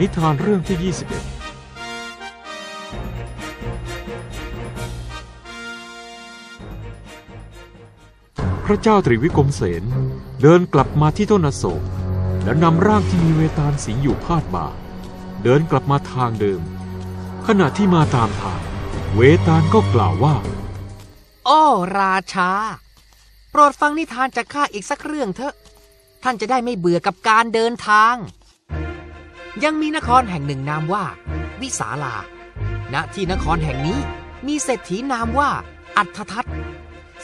นิทานเรื่องที่ 21 พระเจ้าตรีวิกรมเสนเดินกลับมาที่ต้นอโศก แล้วนำร่างที่มีเวตาลสิงอยู่พาดบ่า เดินกลับมาทางเดิม ขณะที่มาตามทาง เวตาลก็กล่าวว่า โอ้ราชา โปรดฟังนิทานจากข้าอีกสักเรื่องเถอะ ท่านจะได้ไม่เบื่อกับการเดินทาง ยังมีนครแห่งหนึ่งนามว่า วิสาลา ณ ที่นครแห่งนี้มีเศรษฐีนามว่า อัฏฐทัต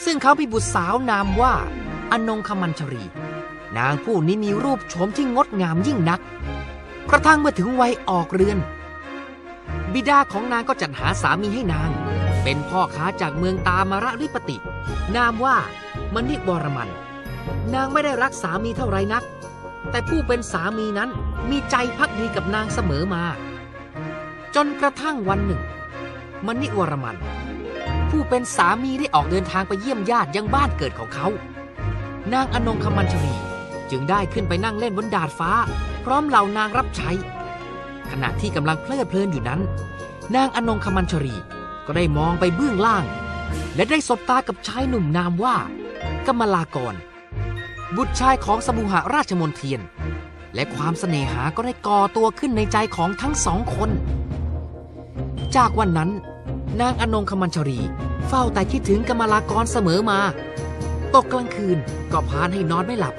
ซึ่งเขามีบุตรสาวนามว่า อนงคมัญชรี นางผู้นี้มีรูปโฉมที่งดงามยิ่งนัก กระทั่งเมื่อถึงวัยออกเรือน บิดาของนางก็จัดหาสามีให้นาง เป็นพ่อค้าจากเมืองตามาระริปติ นามว่ามณิวรมัน นางไม่ได้รักสามีเท่าไรนัก แต่ผู้เป็นสามีนั้นมีใจพักดีกับนางเสมอมา จนกระทั่งวันหนึ่ง มณิวรมัน ผู้เป็นสามีได้ออกเดินทางไปเยี่ยมญาติยังบ้านเกิดของเขา นางอนงคมัญชรีจึงได้ขึ้นไปนั่งเล่นบนดาดฟ้า พร้อมเหล่านางรับใช้ ขณะที่กำลังเพลิดเพลินอยู่นั้น นางอนงคมัญชรีก็ได้มองไปเบื้องล่าง และได้สบตากับชายหนุ่มนามว่ากมลากร บุตรชายของสมุหราชมนเทียน และความเสน่หาก็ได้ก่อตัวขึ้นในใจของทั้งสองคน จากวันนั้น นางอนงคมัญชรี เฝ้าแต่คิดถึงกมลากรเสมอมา ตกกลางคืนก็พานให้นอนไม่หลับ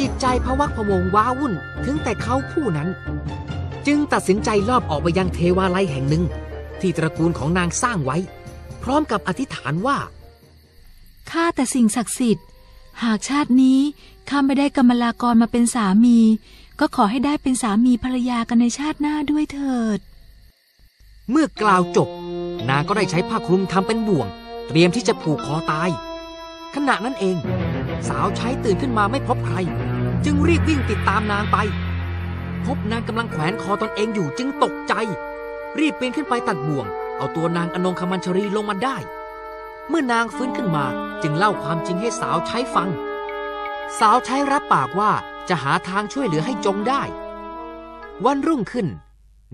จิตใจพะวักพะวงว้าวุ่นถึงแต่เขาผู้นั้น จึงตัดสินใจลอบออกไปยังเทวาลัยแห่งหนึ่ง ที่ตระกูลของนางสร้างไว้ พร้อมกับอธิษฐานว่าข้าแต่สิ่งศักดิ์สิทธิ์ หากชาตินี้ข้าไม่ได้กำมลากรมาเป็นสามี ก็ขอให้ได้เป็นสามีภรรยากันในชาติหน้าด้วยเถิด เมื่อกล่าวจบ นางก็ได้ใช้ผ้าคลุมทำเป็นบ่วง เตรียมที่จะผูกคอตาย ขณะนั้นเอง สาวใช้ตื่นขึ้นมาไม่พบใคร จึงรีบวิ่งติดตามนางไป พบนางกำลังแขวนคอตนเองอยู่จึงตกใจ รีบปีนขึ้นไปตัดบ่วง เอาตัวนางอนงคมัญชรีลงมาได้ เมื่อนางฟื้นขึ้นมาจึงเล่าความจริงให้สาวใช้ฟัง สาวใช้รับปากว่าจะหาทางช่วยเหลือให้จงได้ วันรุ่งขึ้น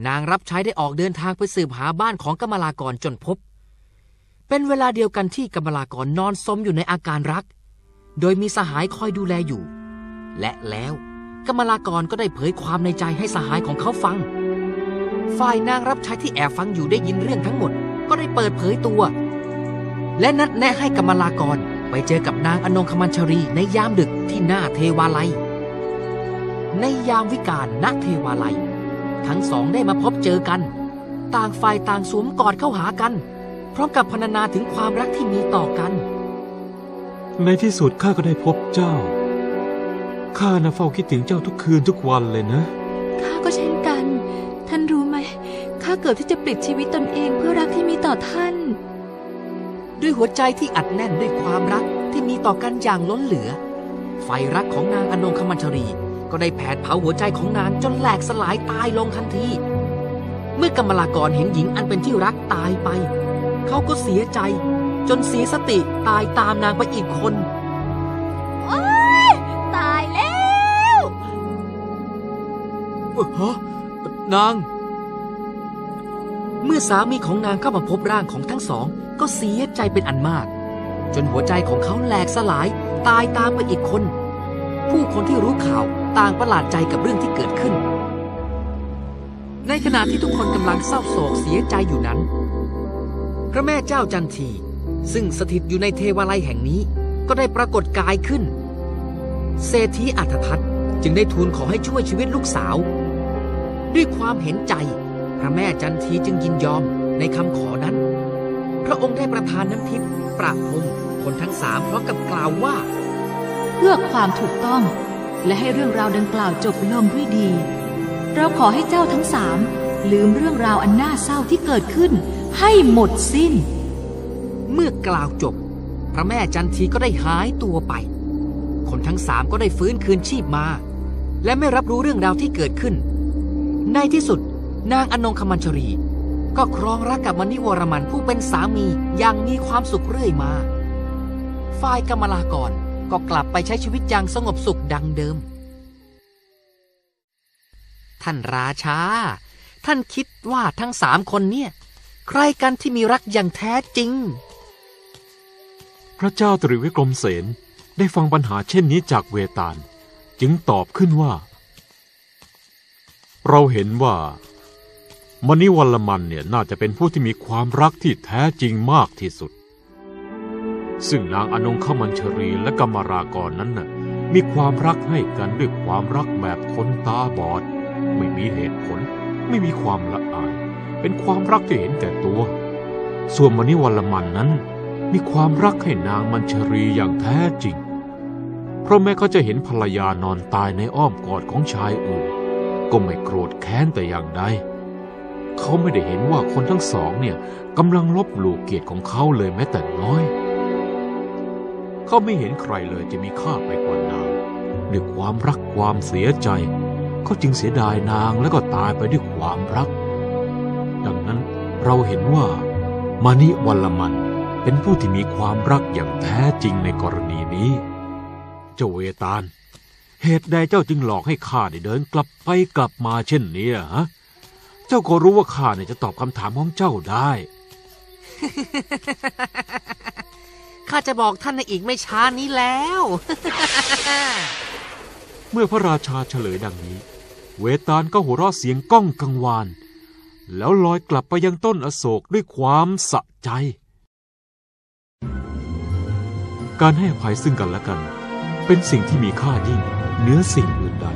นางรับใช้ได้ออกเดินทางไปสืบหาบ้านของกมลากรจนพบ เป็นเวลาเดียวกันที่กมลากรนอนสมอยู่ในอาการรัก โดยมีสหายคอยดูแลอยู่ และแล้วกมลากรก็ได้เผยความในใจให้สหายของเขาฟัง ฝ่ายนางรับใช้ที่แอบฟังอยู่ได้ยินเรื่องทั้งหมด ก็ได้เปิดเผยตัว และนัดแนะให้กมลากรไปเจอกับนางอนงคมัญชรีในยามดึกที่หน้าเทวาลัย ในยามวิกาลณเทวาลัย ทั้งสองได้มาพบเจอกัน ต่างฝ่ายต่างสวมกอดเข้าหากัน พร้อมกับพรรณนาถึงความรักที่มีต่อกัน ในที่สุดข้าก็ได้พบเจ้า ข้านะเฝ้าคิดถึงเจ้าทุกคืนทุกวันเลยนะ ข้าก็เช่นกัน ท่านรู้ไหม ข้าเกิดที่จะปลิดชีวิตตนเองเพื่อรักที่มีต่อท่าน ด้วยหัวใจที่อัดแน่นด้วยความรักที่มีต่อกันอย่างล้นเหลือ ไฟรักของนางอนงคมัญชรี ก็ได้แผดเผาหัวใจของนางจนแหลกสลายตายลงทันที เมื่อกำมลากรเห็นหญิงอันเป็นที่รักตายไป เขาก็เสียใจ จนเสียสติตายตามนางไปอีกคนตายแล้วเอ่อฮะนาง เมื่อสามีของนางเข้ามาพบร่างของทั้งสอง ก็เสียใจเป็นอันมาก จนหัวใจของเขาแหลกสลายตายตามไปอีกคน ผู้คนที่รู้ข่าวต่างประหลาดใจกับเรื่องที่เกิดขึ้น ในขณะที่ทุกคนกำลังเศร้าโศกเสียใจอยู่นั้น พระแม่เจ้าจันที ซึ่งสถิตอยู่ในเทวาลัยแห่งนี้ ก็ได้ปรากฏกายขึ้น เศรษฐีอัฏทัตจึงได้ทูลขอให้ช่วยชีวิตลูกสาว ด้วยความเห็นใจ ระแม่จันทีจึงยินยอมในคำขอนั้น พระองค์ได้ประทานน้ำทิพย์ประพรมคนทั้งสามพร้อมกับกล่าวว่า เพื่อความถูกต้องและให้เรื่องราวดังกล่าวจบลงด้วยดี เราขอให้เจ้าทั้งสามลืมเรื่องราวอันน่าเศร้าที่เกิดขึ้น ให้หมดสิ้น เมื่อกล่าวจบ พระแม่จันทีก็ได้หายตัวไป คนทั้งสามก็ได้ฟื้นคืนชีพมา และไม่รับรู้เรื่องราวที่เกิดขึ้น ในที่สุด นางอนงคมัญชรี ก็ครองรักกับมณิวรมันผู้เป็นสามีอย่างมีความสุขเรื่อยมา ฝ่ายกมลากรก็กลับไปใช้ชีวิตอย่างสงบสุขดังเดิม ท่านราชา ท่านคิดว่าทั้งสามคนเนี่ย ใครกันที่มีรักอย่างแท้จริง พระเจ้าตรีวิกรมเสนได้ฟังปัญหาเช่นนี้จากเวตาล จึงตอบขึ้นว่า เราเห็นว่า มณิวัลมันเนี่ยน่าจะเป็นผู้ที่มีความรักที่แท้จริงมากที่สุด ซึ่งนางอนงคมัญชรีและกรรมรากรนั้นน่ะมีความรักให้กันด้วยความรักแบบคนตาบอด ไม่มีเหตุผล ไม่มีความละอาย เป็นความรักที่เห็นแก่ตัว ส่วนมณิวัลมันนั้น มีความรักให้นางมัญชรีอย่างแท้จริง เพราะแม้เขาจะเห็นภรรยานอนตายในอ้อมกอดของชายอื่น ก็ไม่โกรธแค้นแต่อย่างใด เขาไม่ได้เห็นว่าคนทั้งสองเนี่ยกำลังลบหลู่เกียรติของเขาเลยแม้แต่น้อย เขาไม่เห็นใครเลยจะมีค่าไปกว่านางด้วยความรักความเสียใจ เขาจึงเสียดายนางแล้วก็ตายไปด้วยความรัก ดังนั้นเราเห็นว่ามานิวัลมันเป็นผู้ที่มีความรักอย่างแท้จริงในกรณีนี้ เจ้าเวตาล เหตุใดเจ้าจึงหลอกให้ข้าได้เดินกลับไปกลับมาเช่นนี้ฮะ จ้าก็รู้ว่าข้าเนี่ยจะตอบคำถามของเจ้าได้ ข้าจะบอกท่านในอีกไม่ช้านี้แล้ว เมื่อพระราชาเฉลยดังนี้ เวตาลก็หัวเราะเสียงก้องกังวาน แล้วลอยกลับไปยังต้นอโศกด้วยความสะใจ การให้อภัยซึ่งกันและกัน เป็นสิ่งที่มีค่ายิ่งเหนือสิ่งอื่นใด